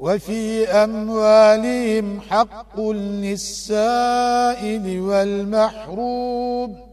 وفي أموالهم حق للسائل والمحروب.